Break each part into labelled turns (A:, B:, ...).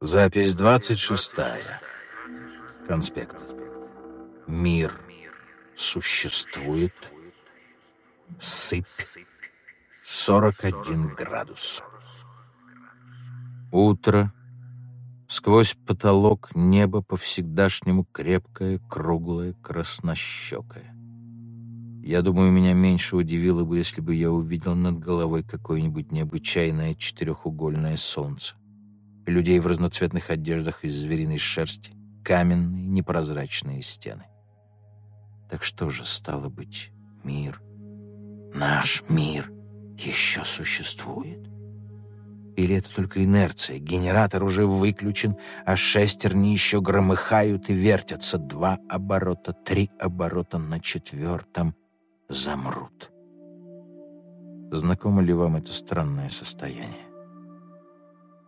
A: Запись 26. Конспект. Мир существует. Сыпь. 41 градус. Утро. Сквозь потолок небо по-всегдашнему крепкое, круглое, краснощекое. Я думаю, меня меньше удивило бы, если бы я увидел над головой какое-нибудь необычайное четырехугольное солнце людей в разноцветных одеждах из звериной шерсти, каменные непрозрачные стены. Так что же стало быть мир? Наш мир еще существует? Или это только инерция? Генератор уже выключен, а шестерни еще громыхают и вертятся. Два оборота, три оборота на четвертом замрут. Знакомо ли вам это странное состояние?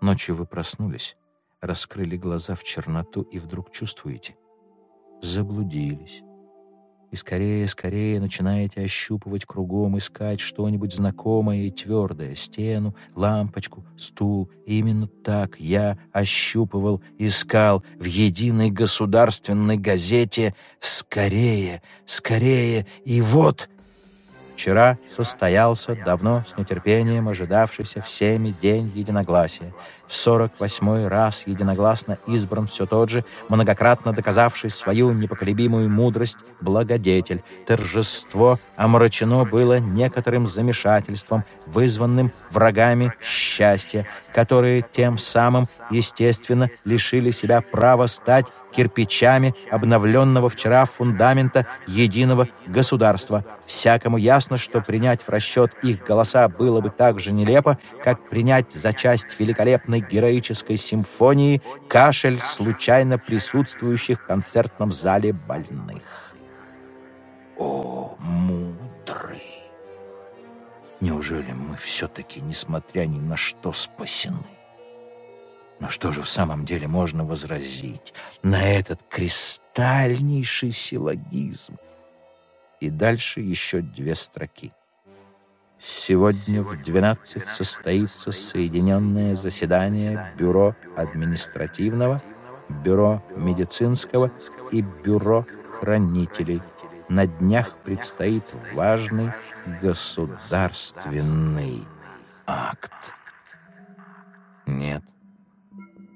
A: Ночью вы проснулись, раскрыли глаза в черноту и вдруг чувствуете — заблудились. И скорее, скорее начинаете ощупывать кругом, искать что-нибудь знакомое и твердое — стену, лампочку, стул. И именно так я ощупывал, искал в единой государственной газете «Скорее, скорее!» И вот Вчера состоялся давно с нетерпением ожидавшийся всеми день единогласия. В сорок восьмой раз единогласно избран все тот же, многократно доказавший свою непоколебимую мудрость, благодетель. Торжество омрачено было некоторым замешательством, вызванным врагами счастья, которые тем самым, естественно, лишили себя права стать кирпичами обновленного вчера фундамента единого государства. Всякому ясно, что принять в расчет их голоса было бы так же нелепо, как принять за часть великолепной героической симфонии кашель случайно присутствующих в концертном зале больных. О, мудрый! Неужели мы все-таки, несмотря ни на что, спасены? Но что же в самом деле можно возразить на этот кристальнейший силлогизм? И дальше еще две строки. Сегодня в 12 состоится соединенное заседание Бюро административного, Бюро медицинского и Бюро хранителей. На днях предстоит важный государственный акт. Нет,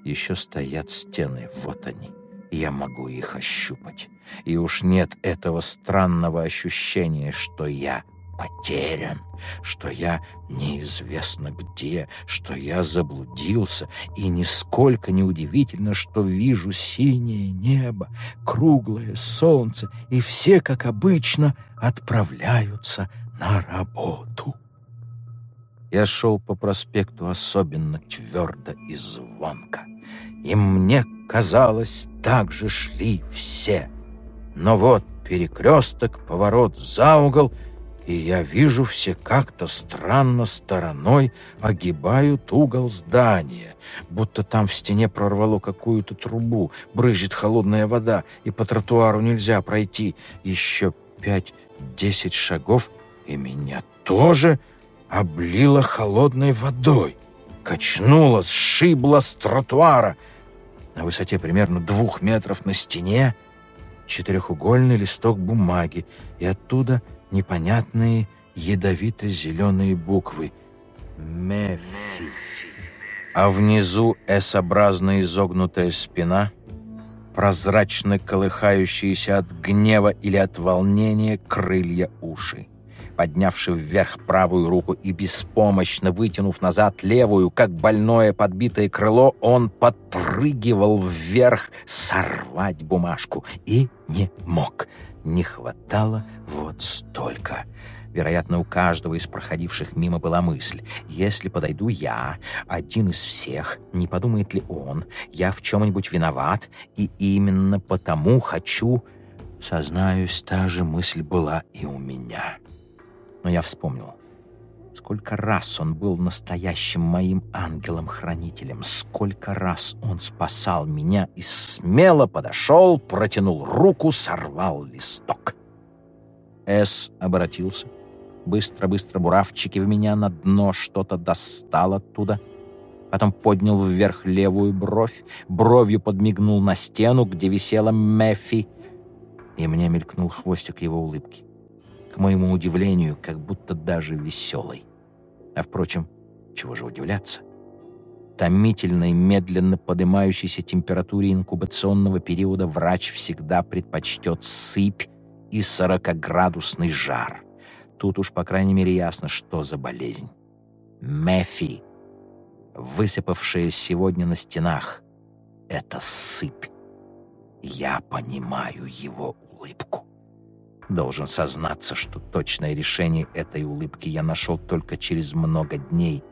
A: еще стоят стены, вот они. Я могу их ощупать. И уж нет этого странного ощущения, что я потерян, что я неизвестно где, что я заблудился, и нисколько не удивительно, что вижу синее небо, круглое солнце, и все, как обычно, отправляются на работу. Я шел по проспекту особенно твердо и звонко и мне казалось, так же шли все. Но вот перекресток, поворот за угол, и я вижу, все как-то странно стороной огибают угол здания, будто там в стене прорвало какую-то трубу, брызжет холодная вода, и по тротуару нельзя пройти. Еще пять-десять шагов, и меня тоже облило холодной водой. Качнуло, сшибло с тротуара — на высоте примерно двух метров на стене четырехугольный листок бумаги, и оттуда непонятные ядовито-зеленые буквы «Мефи». А внизу S-образно изогнутая спина, прозрачно колыхающиеся от гнева или от волнения крылья уши поднявший вверх правую руку и беспомощно вытянув назад левую, как больное подбитое крыло, он подпрыгивал вверх сорвать бумажку и не мог. Не хватало вот столько. Вероятно, у каждого из проходивших мимо была мысль. Если подойду я, один из всех, не подумает ли он, я в чем-нибудь виноват, и именно потому хочу... Сознаюсь, та же мысль была и у меня. Но я вспомнил. Сколько раз он был настоящим моим ангелом-хранителем, сколько раз он спасал меня и смело подошел, протянул руку, сорвал листок. С обратился. Быстро-быстро буравчики в меня на дно что-то достал оттуда. потом поднял вверх левую бровь, бровью подмигнул на стену, где висела Мэфи, и мне мелькнул хвостик его улыбки. К моему удивлению, как будто даже веселый. А, впрочем, чего же удивляться? Томительной, медленно поднимающейся температуре инкубационного периода врач всегда предпочтет сыпь и сорокоградусный жар. Тут уж, по крайней мере, ясно, что за болезнь. Мэфи, высыпавшая сегодня на стенах, — это сыпь. Я понимаю его улыбку. Должен сознаться, что точное решение этой улыбки я нашел только через много дней,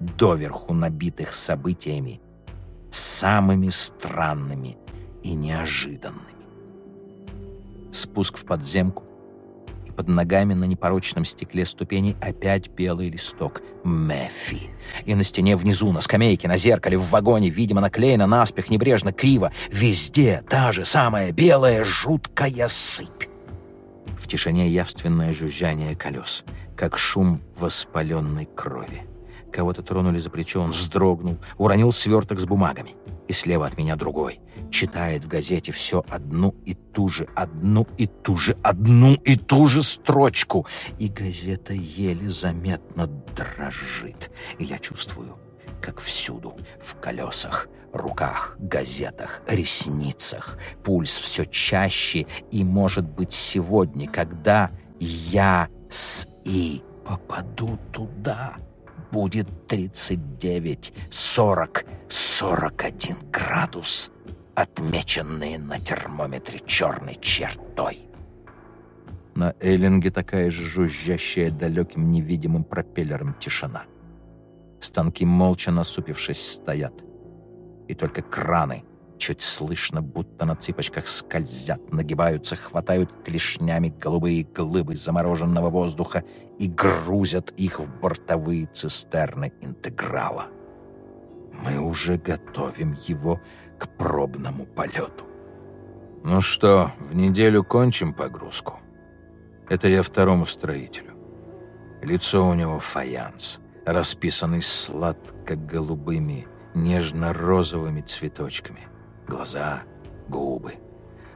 A: доверху набитых событиями, самыми странными и неожиданными. Спуск в подземку, и под ногами на непорочном стекле ступеней опять белый листок. Мэфи. И на стене внизу, на скамейке, на зеркале, в вагоне, видимо, наклеено наспех, небрежно, криво. Везде та же самая белая жуткая сыпь. В тишине явственное жужжание колес, как шум воспаленной крови. Кого-то тронули за плечо, он вздрогнул, уронил сверток с бумагами. И слева от меня другой. Читает в газете все одну и ту же, одну и ту же, одну и ту же строчку. И газета еле заметно дрожит. И я чувствую, как всюду, в колесах, руках, газетах, ресницах, пульс все чаще, и, может быть, сегодня, когда я с И попаду туда будет 39, 40, 41 градус, отмеченные на термометре черной чертой. На Эллинге такая же жужжащая далеким невидимым пропеллером тишина. Станки молча насупившись стоят. И только краны чуть слышно, будто на цыпочках скользят, нагибаются, хватают клешнями голубые глыбы замороженного воздуха и грузят их в бортовые цистерны интеграла. Мы уже готовим его к пробному полету. Ну что, в неделю кончим погрузку? Это я второму строителю. Лицо у него фаянс, расписанный сладко-голубыми, нежно-розовыми цветочками глаза, губы.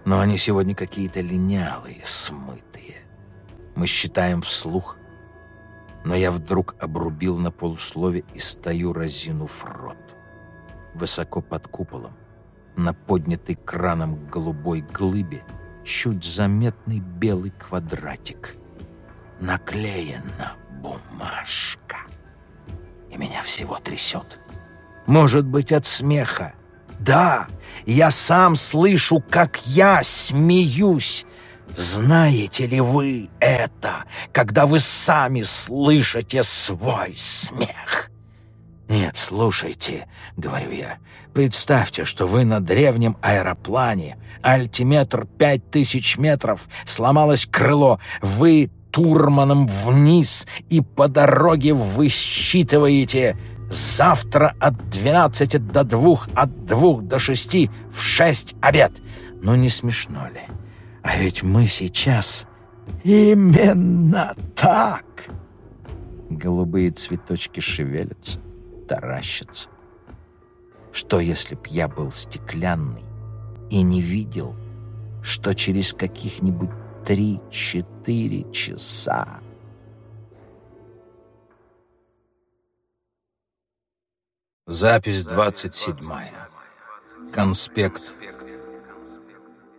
A: Но они сегодня какие-то линялые, смытые. Мы считаем вслух, но я вдруг обрубил на полуслове и стою, разинув рот. Высоко под куполом, на поднятой краном голубой глыбе, чуть заметный белый квадратик. Наклеена бумажка. И меня всего трясет. Может быть, от смеха, да, я сам слышу, как я смеюсь. Знаете ли вы это, когда вы сами слышите свой смех? Нет, слушайте, говорю я, представьте, что вы на древнем аэроплане, альтиметр пять тысяч метров, сломалось крыло, вы турманом вниз и по дороге высчитываете Завтра от 12 до 2, от 2 до 6, в 6 обед. Ну не смешно ли? А ведь мы сейчас именно так. Голубые цветочки шевелятся, таращатся. Что, если б я был стеклянный и не видел, что через каких-нибудь три-четыре часа Запись двадцать седьмая. Конспект.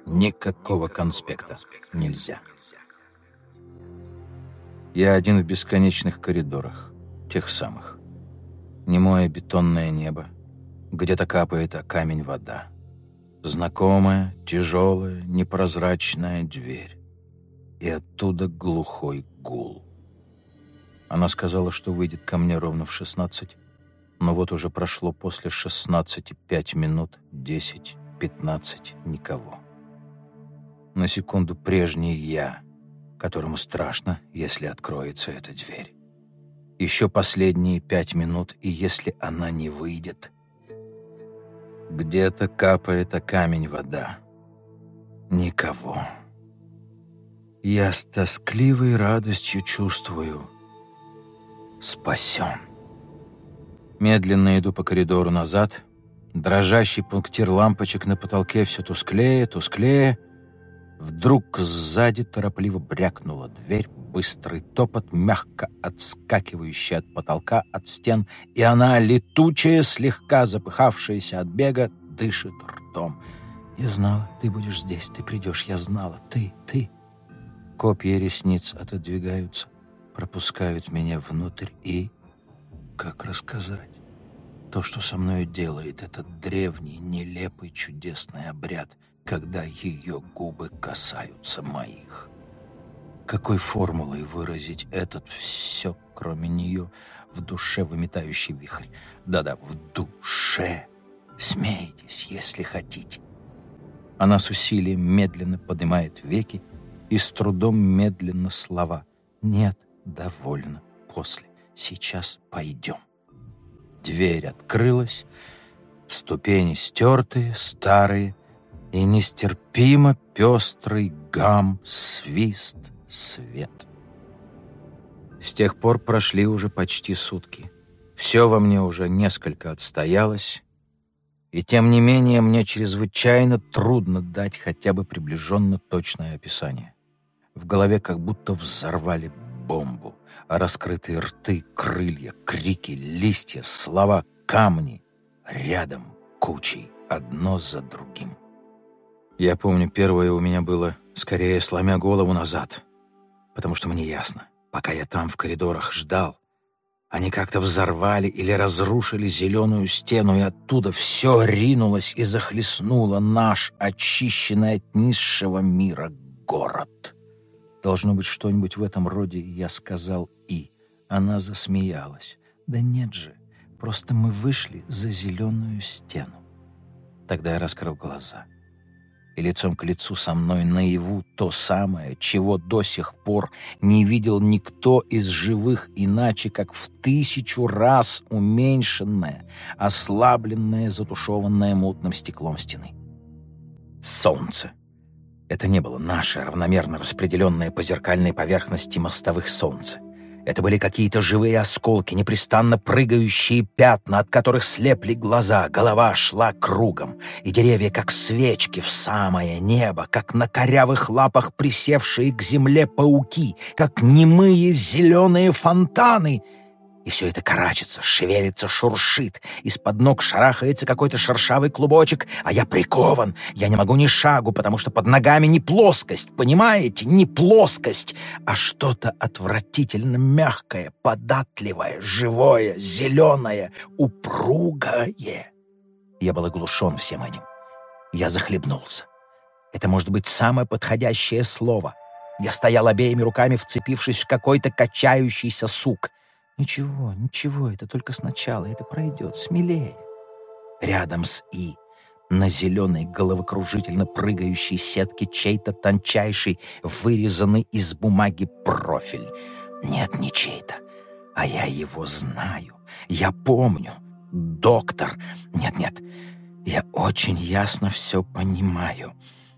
A: Никакого конспекта нельзя. Я один в бесконечных коридорах, тех самых. Немое бетонное небо, где-то капает о камень вода. Знакомая, тяжелая, непрозрачная дверь. И оттуда глухой гул. Она сказала, что выйдет ко мне ровно в шестнадцать. Но вот уже прошло после 16 5 минут, 10, 15, никого. На секунду прежний я, которому страшно, если откроется эта дверь. Еще последние пять минут, и если она не выйдет... Где-то капает о камень вода. Никого. Я с тоскливой радостью чувствую. Спасен. Медленно иду по коридору назад. Дрожащий пунктир лампочек на потолке все тусклее, тусклее. Вдруг сзади торопливо брякнула дверь, быстрый топот, мягко отскакивающий от потолка, от стен, и она, летучая, слегка запыхавшаяся от бега, дышит ртом. «Я знала, ты будешь здесь, ты придешь, я знала, ты, ты». Копья ресниц отодвигаются, пропускают меня внутрь и... Как рассказать? То, что со мной делает этот древний, нелепый, чудесный обряд, когда ее губы касаются моих. Какой формулой выразить этот все, кроме нее, в душе выметающий вихрь? Да-да, в душе. Смейтесь, если хотите. Она с усилием медленно поднимает веки и с трудом медленно слова. Нет, довольно. После. Сейчас пойдем. Дверь открылась, ступени стертые, старые, и нестерпимо пестрый гам, свист, свет. С тех пор прошли уже почти сутки. Все во мне уже несколько отстоялось, и тем не менее мне чрезвычайно трудно дать хотя бы приближенно точное описание. В голове как будто взорвали бомбу, а раскрытые рты, крылья, крики, листья, слова, камни рядом кучей, одно за другим. Я помню, первое у меня было скорее сломя голову назад, потому что мне ясно, пока я там в коридорах ждал, они как-то взорвали или разрушили зеленую стену, и оттуда все ринулось и захлестнуло наш, очищенный от низшего мира, город. Должно быть что-нибудь в этом роде, я сказал «и». Она засмеялась. «Да нет же, просто мы вышли за зеленую стену». Тогда я раскрыл глаза. И лицом к лицу со мной наяву то самое, чего до сих пор не видел никто из живых иначе, как в тысячу раз уменьшенное, ослабленное, затушеванное мутным стеклом стены. Солнце. Это не было наше, равномерно распределенное по зеркальной поверхности мостовых солнца. Это были какие-то живые осколки, непрестанно прыгающие пятна, от которых слепли глаза, голова шла кругом, и деревья, как свечки, в самое небо, как на корявых лапах присевшие к земле пауки, как немые зеленые фонтаны — и все это карачится, шевелится, шуршит. Из-под ног шарахается какой-то шершавый клубочек, а я прикован. Я не могу ни шагу, потому что под ногами не плоскость, понимаете? Не плоскость, а что-то отвратительно мягкое, податливое, живое, зеленое, упругое. Я был оглушен всем этим. Я захлебнулся. Это может быть самое подходящее слово. Я стоял обеими руками, вцепившись в какой-то качающийся сук — «Ничего, ничего, это только сначала, это пройдет, смелее». Рядом с «и» на зеленой головокружительно прыгающей сетке чей-то тончайший, вырезанный из бумаги профиль. Нет, не чей-то, а я его знаю, я помню. Доктор. Нет-нет, я очень ясно все понимаю.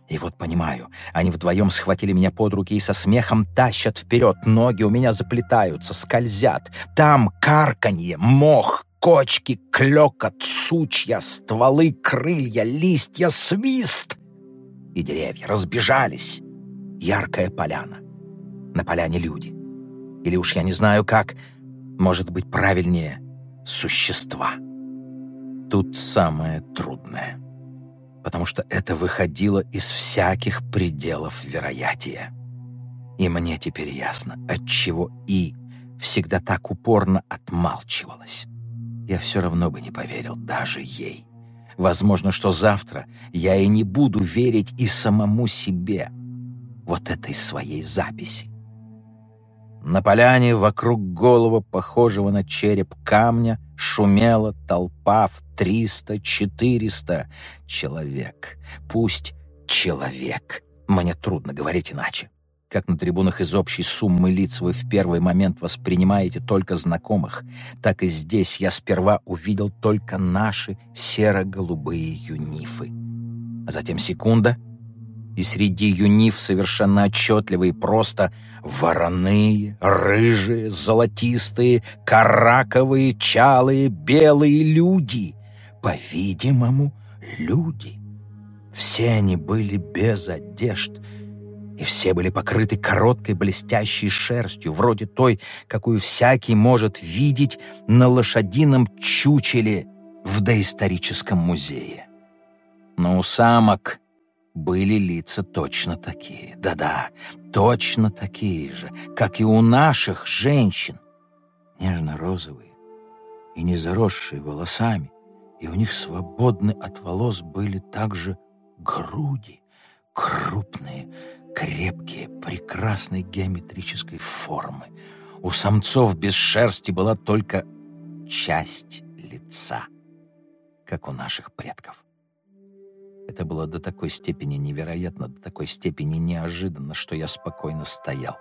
A: И вот понимаю, они вдвоем схватили меня под руки и со смехом тащат вперед. Ноги у меня заплетаются, скользят. Там карканье, мох, кочки, клёкот, сучья, стволы, крылья, листья, свист. И деревья разбежались. Яркая поляна. На поляне люди. Или уж я не знаю как, может быть правильнее, существа. Тут самое трудное — потому что это выходило из всяких пределов вероятия. И мне теперь ясно, отчего И всегда так упорно отмалчивалась. Я все равно бы не поверил даже ей. Возможно, что завтра я и не буду верить и самому себе, вот этой своей записи. На поляне вокруг голого, похожего на череп камня, шумела толпа в триста, четыреста человек. Пусть человек. Мне трудно говорить иначе. Как на трибунах из общей суммы лиц вы в первый момент воспринимаете только знакомых, так и здесь я сперва увидел только наши серо-голубые юнифы. А затем секунда, и среди юнив совершенно отчетливо и просто вороные, рыжие, золотистые, караковые, чалые, белые люди. По-видимому, люди. Все они были без одежд, и все были покрыты короткой блестящей шерстью, вроде той, какую всякий может видеть на лошадином чучеле в доисторическом музее. Но у самок были лица точно такие. Да-да, точно такие же, как и у наших женщин. Нежно-розовые и не заросшие волосами, и у них свободны от волос были также груди, крупные, крепкие, прекрасной геометрической формы. У самцов без шерсти была только часть лица, как у наших предков. Это было до такой степени невероятно, до такой степени неожиданно, что я спокойно стоял.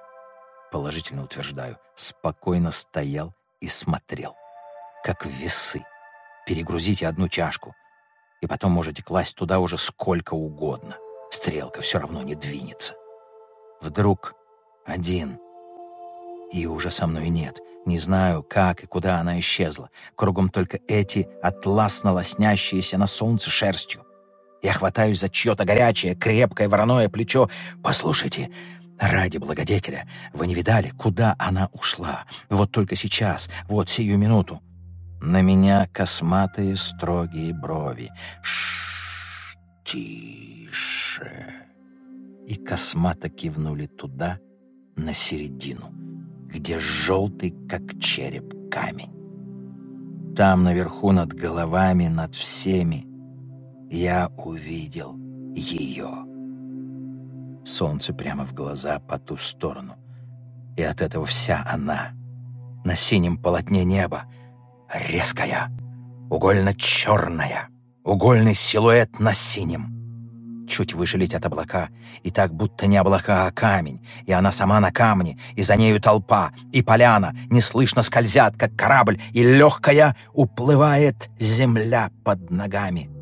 A: Положительно утверждаю, спокойно стоял и смотрел. Как весы. Перегрузите одну чашку, и потом можете класть туда уже сколько угодно. Стрелка все равно не двинется. Вдруг один, и уже со мной нет. Не знаю, как и куда она исчезла. Кругом только эти атласно лоснящиеся на солнце шерстью. Я хватаюсь за чье-то горячее, крепкое вороное плечо. «Послушайте, ради благодетеля, вы не видали, куда она ушла? Вот только сейчас, вот сию минуту». На меня косматые строгие брови. Шш, тише. И космато кивнули туда, на середину, где желтый, как череп, камень. Там наверху над головами, над всеми, я увидел ее. Солнце прямо в глаза по ту сторону. И от этого вся она на синем полотне неба, резкая, угольно-черная, угольный силуэт на синем. Чуть выше летят облака, и так будто не облака, а камень, и она сама на камне, и за нею толпа, и поляна, неслышно скользят, как корабль, и легкая уплывает земля под ногами.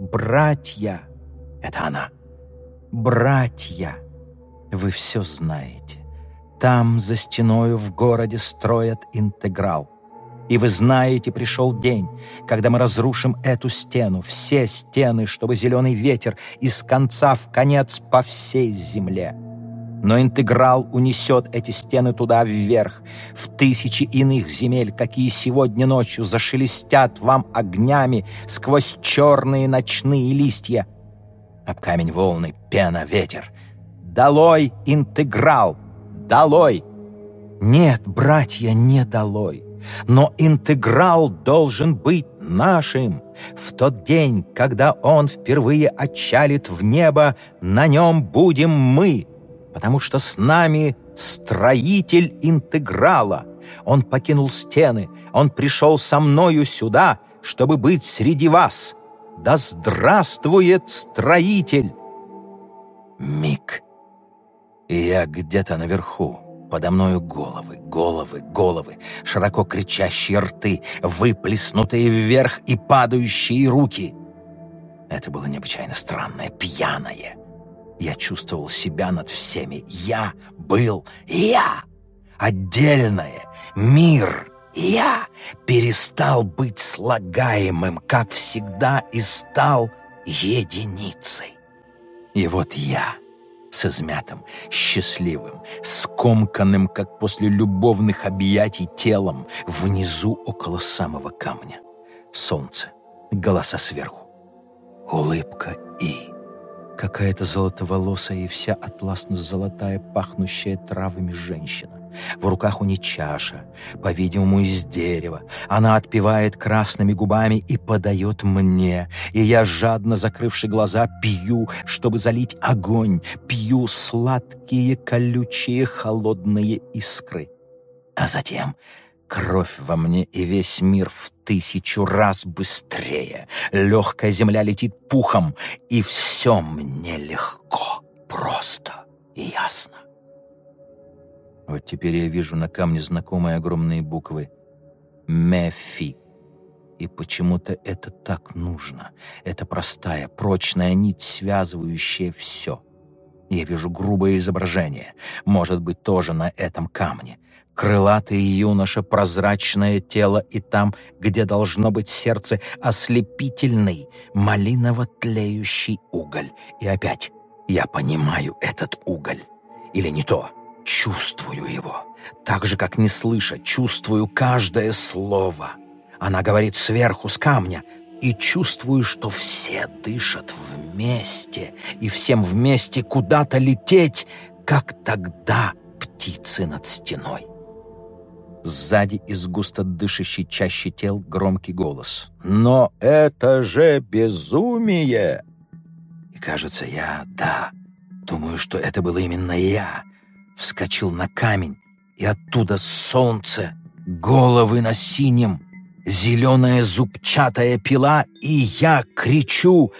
A: «Братья!» — это она. «Братья!» Вы все знаете. Там, за стеною в городе, строят интеграл. И вы знаете, пришел день, когда мы разрушим эту стену, все стены, чтобы зеленый ветер из конца в конец по всей земле но интеграл унесет эти стены туда вверх, в тысячи иных земель, какие сегодня ночью зашелестят вам огнями сквозь черные ночные листья. Об камень волны, пена, ветер. Долой интеграл! Долой! Нет, братья, не долой. Но интеграл должен быть нашим. В тот день, когда он впервые отчалит в небо, на нем будем мы — потому что с нами строитель интеграла. Он покинул стены, он пришел со мною сюда, чтобы быть среди вас. Да здравствует строитель! Миг. И я где-то наверху, подо мною головы, головы, головы, широко кричащие рты, выплеснутые вверх и падающие руки. Это было необычайно странное, пьяное, я чувствовал себя над всеми. Я был я. Отдельное. Мир. Я перестал быть слагаемым, как всегда, и стал единицей. И вот я с измятым, счастливым, скомканным, как после любовных объятий телом, внизу около самого камня. Солнце, голоса сверху, улыбка и какая-то золотоволосая и вся атласно-золотая, пахнущая травами женщина. В руках у нее чаша, по-видимому, из дерева. Она отпивает красными губами и подает мне. И я, жадно закрывши глаза, пью, чтобы залить огонь. Пью сладкие, колючие, холодные искры. А затем Кровь во мне и весь мир в тысячу раз быстрее. Легкая земля летит пухом, и все мне легко, просто и ясно. Вот теперь я вижу на камне знакомые огромные буквы «Мефи». И почему-то это так нужно. Это простая, прочная нить, связывающая все — Я вижу грубое изображение, может быть, тоже на этом камне. Крылатый юноша, прозрачное тело, и там, где должно быть сердце, ослепительный, малиново-тлеющий уголь. И опять я понимаю этот уголь. Или не то, чувствую его. Так же, как не слыша, чувствую каждое слово. Она говорит сверху, с камня, и чувствую, что все дышат вместе, и всем вместе куда-то лететь, как тогда птицы над стеной. Сзади из густо дышащей чаще тел громкий голос. «Но это же безумие!» И кажется, я, да, думаю, что это было именно я, вскочил на камень, и оттуда солнце, головы на синем, зеленая зубчатая пила, и я кричу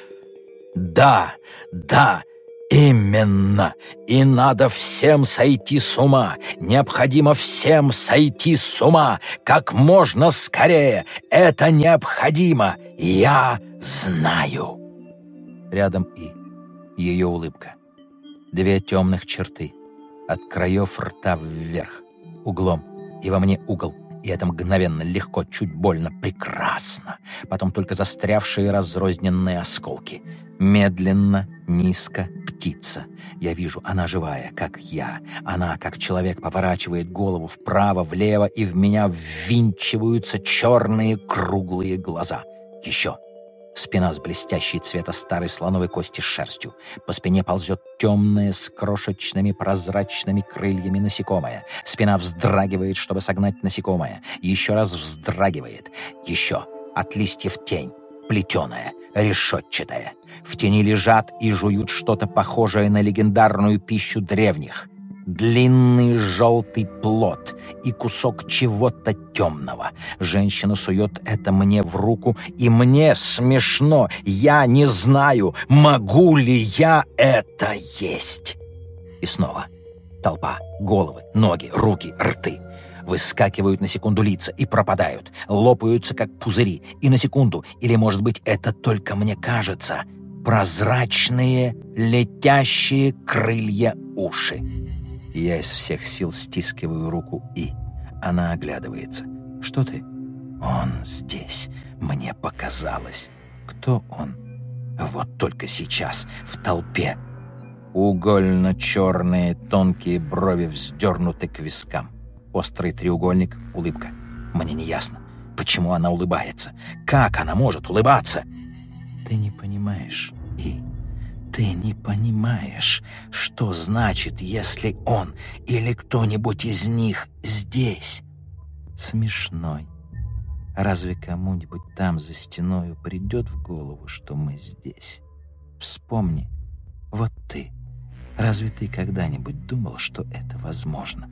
A: «Да, да, именно! И надо всем сойти с ума! Необходимо всем сойти с ума! Как можно скорее! Это необходимо! Я знаю!» Рядом И. Ее улыбка. Две темных черты. От краев рта вверх. Углом. И во мне угол и это мгновенно, легко, чуть больно, прекрасно. Потом только застрявшие разрозненные осколки. Медленно, низко, птица. Я вижу, она живая, как я. Она, как человек, поворачивает голову вправо, влево, и в меня ввинчиваются черные круглые глаза. Еще Спина с блестящей цвета старой слоновой кости с шерстью. По спине ползет темное с крошечными прозрачными крыльями насекомое. Спина вздрагивает, чтобы согнать насекомое. Еще раз вздрагивает. Еще. От листьев тень. Плетеная, решетчатая. В тени лежат и жуют что-то похожее на легендарную пищу древних — длинный желтый плод и кусок чего-то темного. Женщина сует это мне в руку, и мне смешно. Я не знаю, могу ли я это есть. И снова толпа, головы, ноги, руки, рты. Выскакивают на секунду лица и пропадают, лопаются, как пузыри, и на секунду, или, может быть, это только мне кажется, прозрачные, летящие крылья уши. Я из всех сил стискиваю руку И. Она оглядывается. «Что ты?» «Он здесь. Мне показалось». «Кто он?» «Вот только сейчас, в толпе». Угольно-черные тонкие брови вздернуты к вискам. Острый треугольник, улыбка. Мне не ясно, почему она улыбается. Как она может улыбаться? Ты не понимаешь, И. Ты не понимаешь, что значит, если он или кто-нибудь из них здесь. Смешной. Разве кому-нибудь там за стеною придет в голову, что мы здесь? Вспомни, вот ты. Разве ты когда-нибудь думал, что это возможно?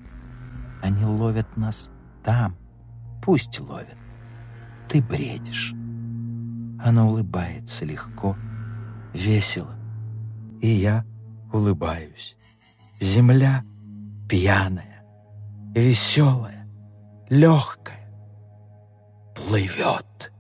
A: Они ловят нас там. Пусть ловят. Ты бредишь. Она улыбается легко, весело и я улыбаюсь. Земля пьяная, веселая, легкая, плывет.